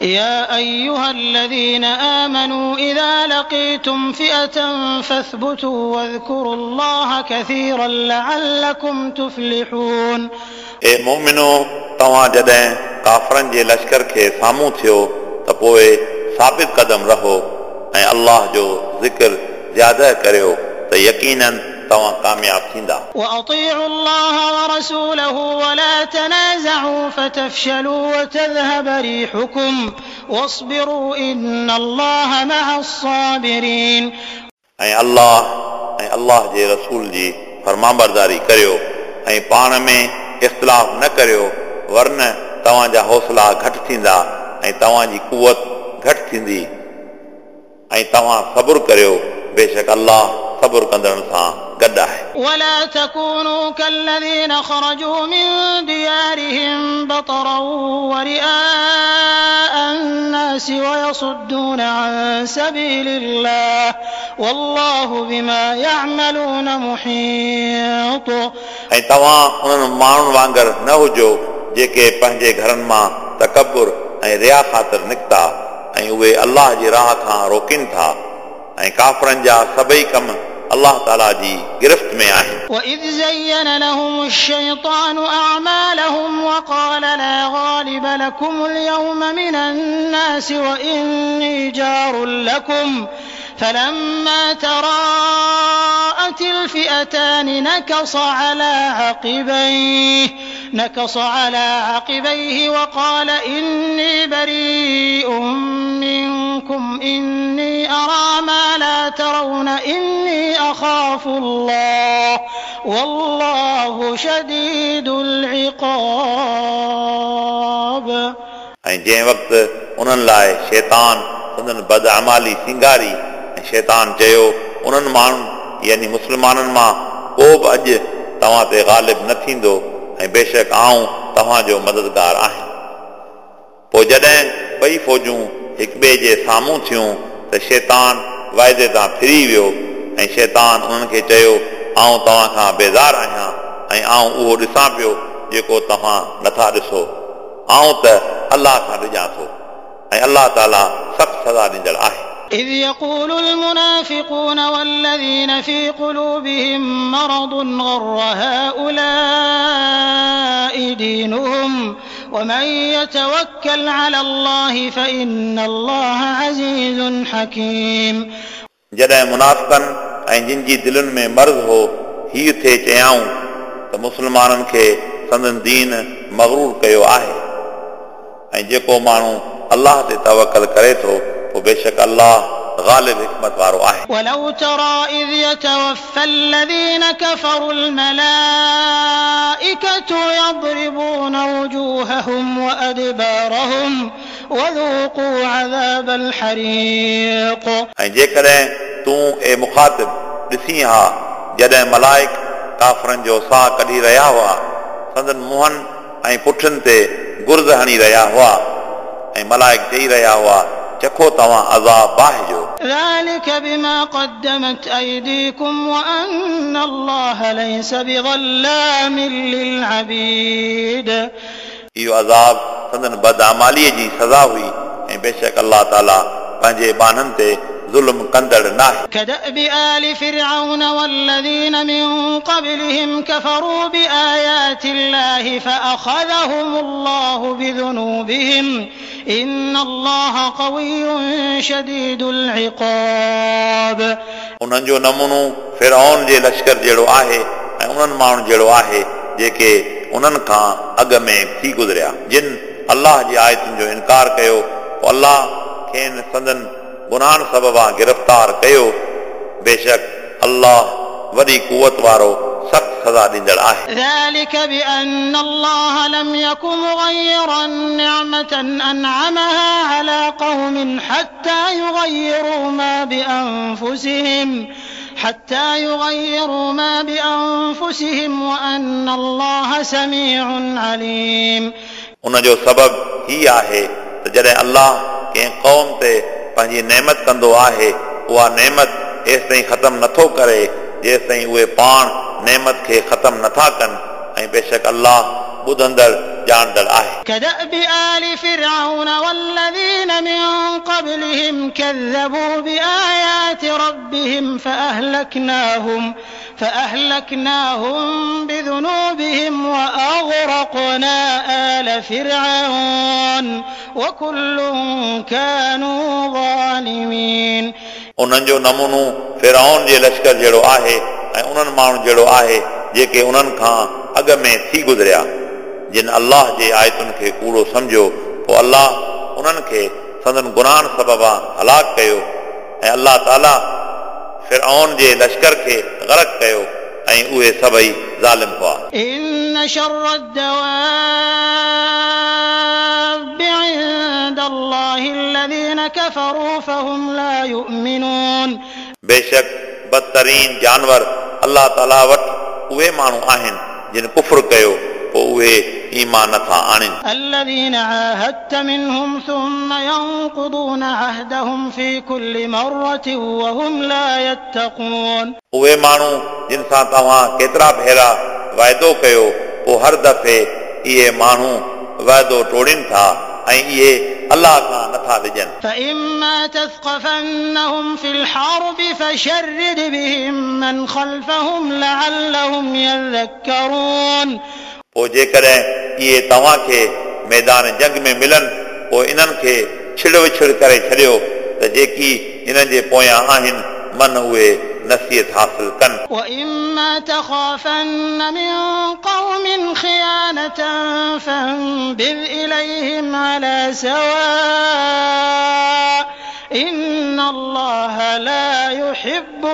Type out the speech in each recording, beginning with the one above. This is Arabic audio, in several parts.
يا أيها الذين آمنوا إذا لقيتم فئة فاثبتوا واذكروا الله كثيرا لعلكم تفلحون اے مومنو तव्हां जॾहिं काफ़रनि जे लश्कर खे साम्हूं थियो त पोइ साबित क़दम रहो ऐं अलाह जो ज़िक्र ज़्यादा करियो त यकीननि तव्हां कामयाब थींदा وأطيعوا الله ورسوله ولا تنازعوا فتفشلوا وتذهب ريحكم واصبروا إن الله مع الصابرين ऐं अलाह ऐं अलाह जे रसूल जी फरमाबरदारी करियो ऐं पाण में इख़्तिलाफ़ न करियो वरन तव्हांजा हौसला घटि थींदा ऐं तव्हांजी कुवत घटि थींदी ऐं तव्हां सबुरु करियो बेशक अलाह सबुरु कंदड़नि सां गॾु आहे ولا تكونوا كالذين خرجوا من ديارهم بطرا ورئاء الناس ويصدون عن سبيل الله والله بما يعملون محيط ऐं तव्हां उन्हनि माण्हुनि वांगुरु न हुजो जेके पंहिंजे घरनि मां तकबुर ऐं रिया ख़ातिर निकिता ऐं उहे अलाह जी राह खां रोकीनि था ऐं काफ़रनि जा सभई कम अलाह ताला जी गिरफ़्त में आहिनि وإذ زين لهم الشيطان أعمالهم وقال لا غالب لكم اليوم من الناس وإني جار لكم فلما تراءت الفئتان نكص على عقبيه نكص على عقبيه وقال إني بريء منكم إني أرى ما لا ترون إني أخاف الله والله شديد العقاب ऐं जंहिं वक़्तु उन्हनि लाइ शैतान संदन बदअमाली सिंगारी ऐं शैतान चयो उन्हनि माण्हुनि यानी मुस्लमाननि मां को बि अॼु तव्हां ते ग़ालिब न थींदो ऐं बेशक आऊं तव्हांजो मददगार आहियां पोइ जॾहिं ॿई फ़ौजूं हिक ॿिए जे साम्हूं थियूं त शैतान वाइदे तां फिरी वियो ऐं शैतान उन्हनि खे चयो आऊं तव्हां खां बेज़ार आहियां ऐं आऊं उहो ॾिसां पियो जेको तव्हां नथा ॾिसो आऊं त अलाह खां ॾिजां थो ऐं अलाह ताला सख़्तु सज़ा ॾींदड़ आहे إذ يقول المنافقون والذين في قلوبهم مرض غر هؤلاء دينهم ومن يتوكل على الله فإن الله عزيز حكيم जॾहिं मुनाफ़िकनि ऐं जिन जी दिलनि में मर्ज़ हो हीउ थिए चयाऊं त मुस्लमाननि खे संदन दीन मगरूर कयो आहे ऐं जेको माण्हू अलाह ते तवकल करे थो पोइ बेशक अलाह ग़ालिब हिकमत वारो आहे ولو ترى إذ يتوفى الذين كفروا الملائكة يضربون وجوههم وأدبارهم وذوقوا عذاب الحريق ऐं जेकॾहिं तूं ए मुखातिब ॾिसी हा जॾहिं मलाइक काफ़रनि जो साह कढी रहिया हुआ संदन मुंहनि ऐं पुठियुनि ते गुर्ज़ हणी रहिया हुआ ऐं मलाइक चई रहिया हुआ चखो तव्हां अज़ाब बाहि जो ذلك بما قدمت أيديكم وأن الله ليس بظلام للعبيد इहो अज़ाब संदन बदअमालीअ जी सज़ा हुई ऐं बेशक अलाह ताला पंहिंजे बाननि ते ज़ुल्म कंदड़ नाहे كدأب آل فرعون والذين من قبلهم كفروا بآيات الله فأخذهم الله بذنوبهم إن الله قوي شديد العقاب उन्हनि जो नमूनो फिरौन जे लश्कर जहिड़ो आहे ऐं उन्हनि माण्हुनि जहिड़ो आहे जेके उन्हनि खां अॻ में थी गुज़रिया जिन अलाह जी आयतुनि जो इनकार कयो पोइ अलाह खेनि संदन गुनाहनि सबबा गिरफ़्तार कयो बेशक अलाह वॾी कुवत वारो सख़्तु सज़ा ॾींदड़ आहे ذلك بأن الله لم يك مغيرا نعمة أنعمها على قوم حتى يغيروا ما بأنفسهم حتى يغيروا ما بأنفسهم وأن الله سميع عليم उन जो सबबु ही आहे त जॾहिं अलाह कंहिं क़ौम ते पंहिंजी नेमत कंदो आहे उहा नेमत एसि ताईं ख़तमु नथो करे जेसि ताईं उहे पाण नेमत खे ख़तमु नथा कनि ऐं बेशक अलाह ॿुधंदड़ ॼाणंदड़ आहे كدأب آل فرعون والذين من قبلهم كذبوا بآيات ربهم فأهلكناهم فأهلكناهم بذنوبهم وأغرقنا آل فرعون وكل كانوا ظالمين उन्हनि जो नमूनो फिराउन जे लश्कर जहिड़ो आहे ऐं उन्हनि माण्हुनि जहिड़ो आहे जेके उन्हनि खां अॻ में थी गुज़रिया जिन अलाह जे आयतुनि खे कूड़ो सम्झो पोइ अलाह उन्हनि खे संदन गुनाहनि सबबा हलाक कयो ऐं अलाह ताला फिरौन जे लश्कर खे ग़रक़ कयो ऐं उहे सभई ज़ालिम हुआ إن شر الدواب عند الله الذين كفروا فهم لا يؤمنون बेशक बदतरीन जानवर अलाह ताला वटि उहे माण्हू आहिनि जिन कुफुर कयो पोइ उहे ईमान नथा आणनि الذين عاهدت منهم ثم ينقضون عهدهم في كل مرة وهم لا يتقون उहे माण्हू जिन सां तव्हां केतिरा भेरा वाइदो कयो पोइ हर दफ़े इहे माण्हू वाइदो टोड़ीनि था ऐं इहे अलाह खां नथा ॾिजनि فإما تثقفنهم في الحرب فشرد بهم من خلفهم لعلهم يذكرون पोइ जेकॾहिं इहे तव्हांखे मैदान जंग में मिलनि पोइ इन्हनि खे छिड़ विछिड़ करे छॾियो त जेकी इन्हनि जे पोयां आहिनि मन उहे नसीहत हासिल कनि وإما تخافن من قوم خيانة فانبذ إليهم على سواء إن الله لا يحب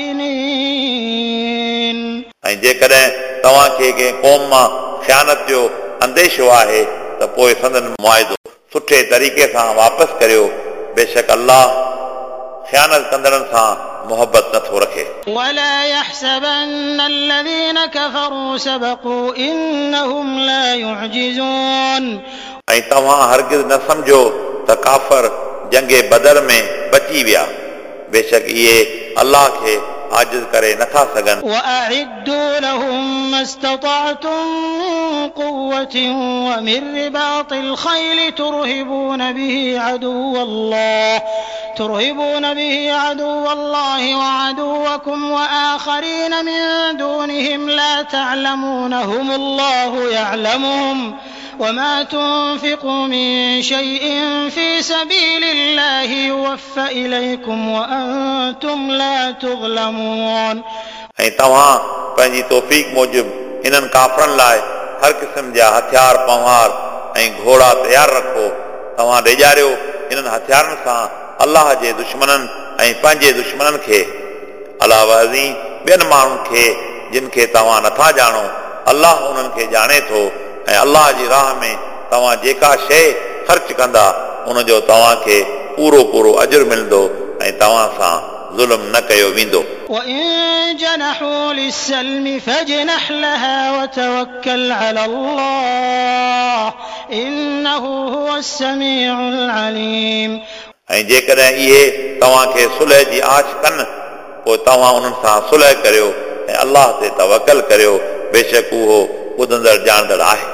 الخائنين ऐं जेकॾहिं तव्हांखे कंहिं क़ौम मां ख़्यानत जो अंदेशो आहे त पोइ संदन मुआइदो सुठे तरीक़े सां वापसि करियो बेशक अलाह ख़्यानत कंदड़नि सां मोहबत नथो रखे ولا يحسبن الذين كفروا سبقوا إنهم لا يعجزون ऐं तव्हां हरगिज़ न सम्झो त काफ़र जंगे बदर में बची विया बेशक इहे अलाह खे عاجز کرے نٿا سگن وأعدوا لهم ما استطعتم من قوة ومن رباط الخيل ترهبون به عدو الله ترهبون به عدو الله وعدوكم وآخرين من دونهم لا تعلمونهم الله يعلمهم. وما تنفقوا من شيء في سبيل الله يوفى إليكم وأنتم لا تظلمون ऐं तव्हां पंहिंजी तौफ़ीक़ मूजिबि इन्हनि काफ़रनि लाइ हर क़िस्म जा हथियार पवार ऐं घोड़ा तयारु रखो तव्हां ॾेजारियो इन्हनि हथियारनि सां अलाह जे दुश्मननि ऐं पंहिंजे दुश्मननि खे अलावा अज़ीं ॿियनि माण्हुनि खे जिन खे तव्हां नथा ॼाणो अलाह उन्हनि खे ॼाणे थो ऐं अलाह जी राह में तव्हां जेका शइ ख़र्च कंदा उनजो तव्हांखे पूरो पूरो अजुर मिलंदो ऐं तव्हां सां ज़ुल्म न कयो वेंदो وإن جنحوا للسلم فاجنح لها وتوكل على الله إنه هو السميع العليم ऐं जेकॾहिं इहे तव्हांखे सुलह जी आश कनि पोइ तव्हां उन्हनि सां सुलह करियो ऐं अलाह ते तवकल करियो बेशक उहो ॿुधंदड़ ॼाणंदड़ आहे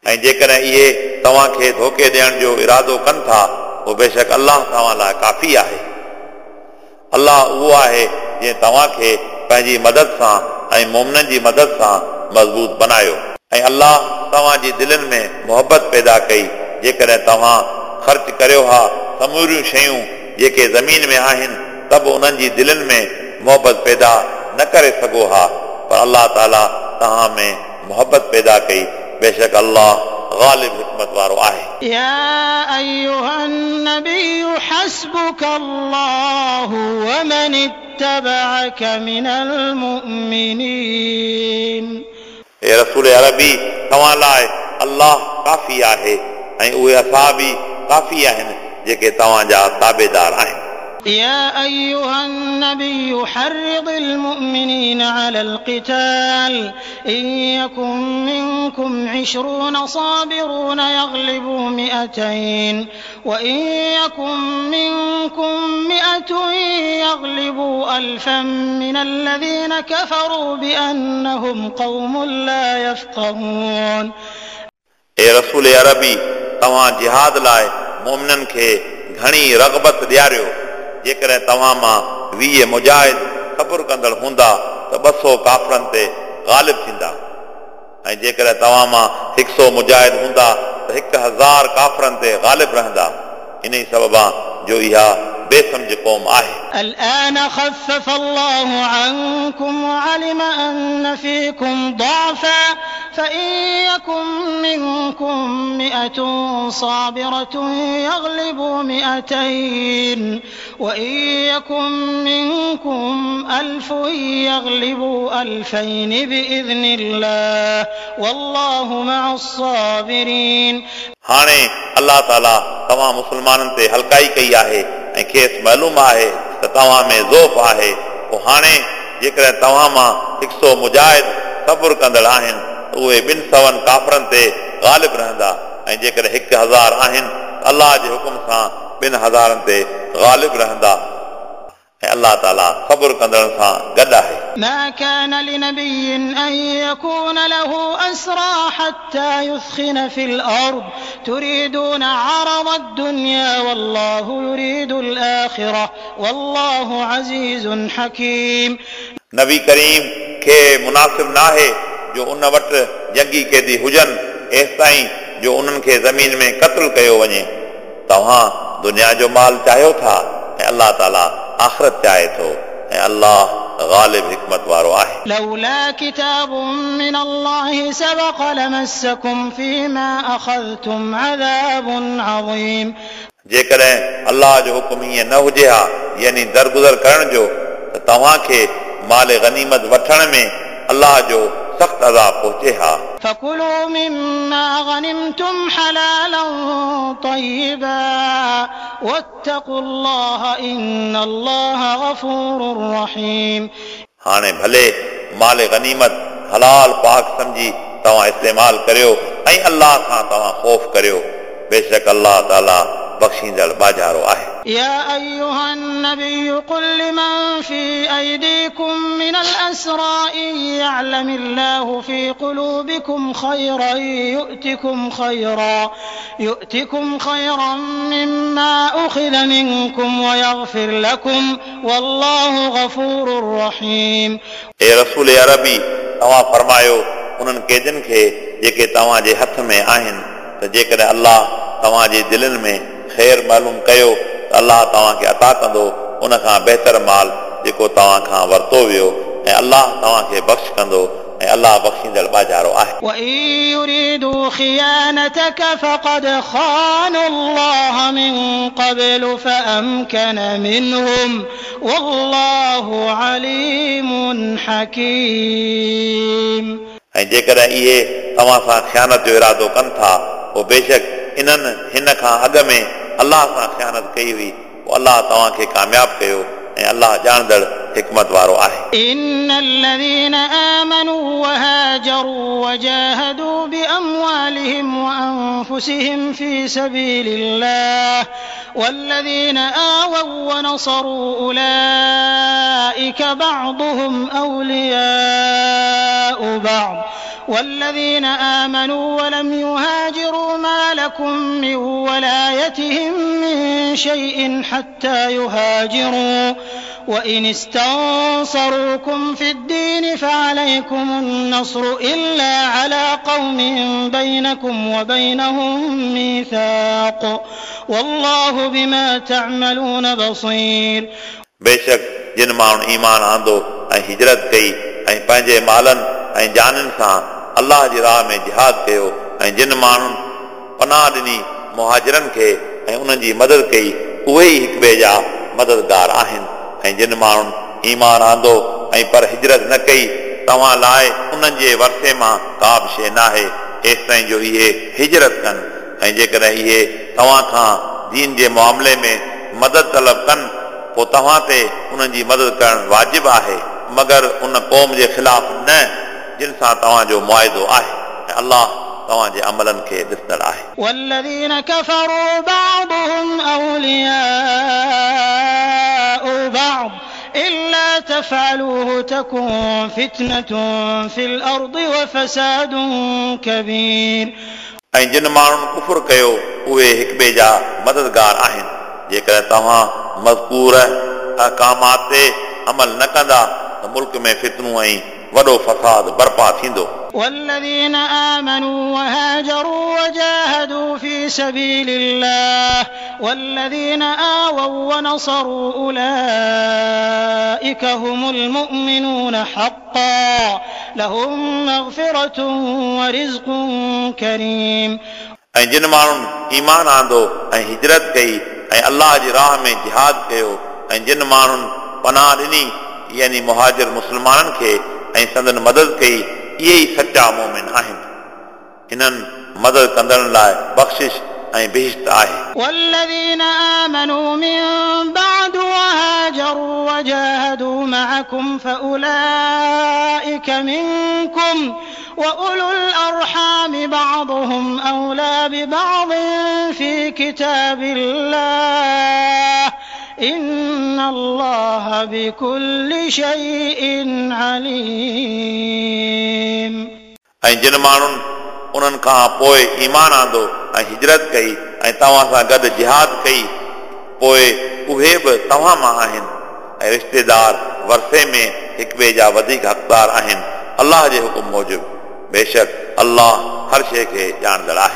۽ جيڪڏهن اهي توهان کي ڌوکي ڏيڻ جو ارادو ڪن ٿا پوءِ بيشڪ الله توهان لاءِ ڪافي آهي. الله اهو آهي جيئن توهان کي پنهنجي مدد سان ۽ مومنن جي مدد سان مضبوط بنايو ۽ الله توهان جي دلن ۾ محبت پيدا ڪئي جيڪڏهن توهان خرچ ڪريو ها سموريون شيون جيڪي زمين ۾ آهن ته به انهن جي دلن ۾ محبت پيدا نه ڪري سگهو ها. پر الله تالا توهان ۾ محبت پيدا ڪئي बेशक अलाह ग़ालिब हिकमत वारो आहे يا أيها النبي حسبك الله ومن اتبعك من المؤمنين हे रसूल अरबी तव्हां लाइ अलाह काफ़ी आहे ऐं उहे असां बि काफ़ी आहिनि जेके तव्हांजा ताबेदार आहिनि يا أيها النبي حرض المؤمنين على القتال. إن يكن منكم عشرون صابرون يغلبوا مئتين. وإن يكن منكم مئة يغلبوا ألفا من الذين كفروا بأنهم قوم لا يفقهون. اي رسول عربي توهان جهاد لاءِ مؤمنن کي گهڻي رغبت ڏياريو۔ جيڪڏهن توهان مان ويهه مجاهد صبر ڪندڙ هوندا ته ٻه سؤ ڪافرن تي غالب ٿيندا ۽ جيڪڏهن توهان مان هڪ سؤ مجاهد هوندا ته هڪ هزار ڪافرن تي غالب رهندا ان ئي سبب جو اها बेसमझ क़ौम आहे الآن خفف الله عنكم وعلم أن فيكم ضعفا فإن يكن منكم مئة صابرة يغلبوا مئتين وإن يكن منكم ألف يغلبوا ألفين بإذن الله والله مع الصابرين हाणे अलाह ताला तव्हां मुस्लमाननि ते हल्काई कई आहे ۽ کيس معلوم آهي ته توهان ۾ زوف آهي. پوءِ هاڻي جيڪڏهن توهان مان هڪ سؤ مجاهد صبر ڪندڙ آهن ته اهي ٻن سون ڪافرن تي غالب رهندا. ۽ جيڪڏهن هڪ هزار آهن الله جي حڪم سان ٻن هزارن تي غالب رهندا. ۽ الله تعاليٰ صبر ڪندڙن سان گڏ آهي ما كان لنبي أن يكون له أسرى حتى يثخن في الأرض تريدون عرض الدنيا والله يريد الآخرة والله عزيز حكيم नबी करीम खे मुनासिब न आहे जो उन वटि जंगी कैदी हुजनि एसि ताईं जो उन्हनि खे ज़मीन में क़तल कयो वञे तव्हां दुनिया जो माल चाहियो था ऐं अलाह ताला आख़िरत चाहे थो ऐं अलाह ग़ालिब हिकमत वारो आहे لولا كتاب من الله سبق لمسكم فيما أخذتم عذاب عظيم जेकॾहिं अलाह जो हुकुम ईअं न हुजे हा यानी दरगुज़र करण जो त तव्हांखे माल गनीमत वठण में अलाह जो सख़्तु अज़ाब पहुचे हा فكلوا مما غنمتم حلالا طيبا واتقوا الله إن الله غفور رحيم हाणे भले माल गनीमत हलाल पाक सम्झी तव्हां इस्तेमालु करियो ऐं अलाह खां तव्हां ख़ौफ़ करियो बेशक अलाह ताला बख़्शींदड़ बाजारो आहे يا أيها النبي قل لمن في أيديكم من الأسرى إن يعلم الله في قلوبكم خيرا يؤتكم خيرا يؤتكم خيرا مما أخذ منكم ويغفر لكم والله غفور رحيم ए रसूल अरबी तव्हां फरमायो उन्हनि कैदियुनि खे जेके तव्हांजे हथ में आहिनि त जेकॾहिं अलाह तव्हांजे दिलनि में خيرم ڪيو ته الله توهان کي عطا ڪندو ان کان بهتر مال جيڪو توهان کان ورتو ويو ۽ الله توهان کي بخش ڪندو ۽ الله بخشيندڙ جيڪڏهن اهي توهان سان خيانت جو ارادو ڪن ٿا پوءِ بيشڪ انهن هن کان اڳ ۾ अलाह सां ख़यानत कई हुई पोइ अलाह तव्हांखे कामयाबु कयो ऐं अलाह ॼाणदड़ हिकमत वारो आहे إن الذين آمنوا وهاجروا وجاهدوا بأموالهم وأنفسهم في سبيل الله والذين آووا ونصروا أولئك بعضهم أولياء بعض والذين آمنوا ولم يهاجروا ما لكم من ولايتهم من شيء حتى يهاجروا وإن استنصروكم في الدين فعليكم النصر إلا على قوم بينكم وبينهم ميثاق والله بما تعملون بصير बेशक जिन माण्हुनि ईमान आंदो ऐं हिजरत कई ऐं पंहिंजे मालनि ۽ جانن سان الله جي راهه ۾ جهاد ڪيو ۽ جن ماڻهن پناهه ڏني مهاجرن کي ۽ انهن جي مدد ڪئي اهي ئي هڪ ٻئي جا مددگار آهن. ۽ جن ماڻهن ايمان آندو ۽ پر هجرت نه ڪئي توهان لاءِ انهن جي ورسي مان ڪا به شيءِ ناهي. هيس تائين جو اهي هجرت ڪن. ۽ جيڪڏهن اهي توهان کان دين جي معاملي ۾ مدد طلب ڪن پوءِ توهان تي انهن جي مدد ڪرڻ واجب آهي. مگر ان قوم جي خلاف نه जिन सां तव्हांजो मुआदो आहे ऐं अलाह तव्हांजे अमलनि खे ॾिसंदड़ आहे والذين كفروا بعضهم أولياء بعض إلا تفعلوه تكن فتنة في الأرض وفساد كبير ऐं जिन माण्हुनि कुफुर कयो उहे हिक ॿिए जा मददगार आहिनि जेकॾहिं तव्हां मज़कूर अहकामात ते अमल न कंदा त मुल्क में फितनूं ऐं वॾो फ़साद बर्पा थींदो والذين آمنوا وهاجروا وجاهدوا في سبيل الله والذين آووا ونصروا أولئك هم المؤمنون حقا لهم مغفرة ورزق كريم ऐं जिन माण्हुनि ईमान आंदो ऐं हिजरत कई ऐं अलाह जी राह में जिहाद कयो ऐं जिन माण्हुनि पनाह ॾिनी यानी मुहाजिर मुस्लमाननि खे ऐं संदन मदद कई इहे ई सचा मोमिन आहिनि हिननि मदद कंदड़ लाइ बख़्शिश ऐं बिहिश्त आहे والذين آمنوا من بعد وهاجروا وجاهدوا معكم فأولئك منكم وأولو الأرحام بعضهم أولى ببعض في كتاب الله إن الله بكل شيء عليم ऐं जिन माण्हुनि उन्हनि खां पोइ ईमान आंदो ऐं हिजरत कई ऐं तव्हां सां गॾु जिहाद कई पोइ उहे बि तव्हां मां आहिनि ऐं रिश्तेदार वरसे में हिक ॿिए जा वधीक हक़दार आहिनि अलाह जे हुकुम मूजिबि बेशक अलाह हर शइ खे ॼाणंदड़ आहे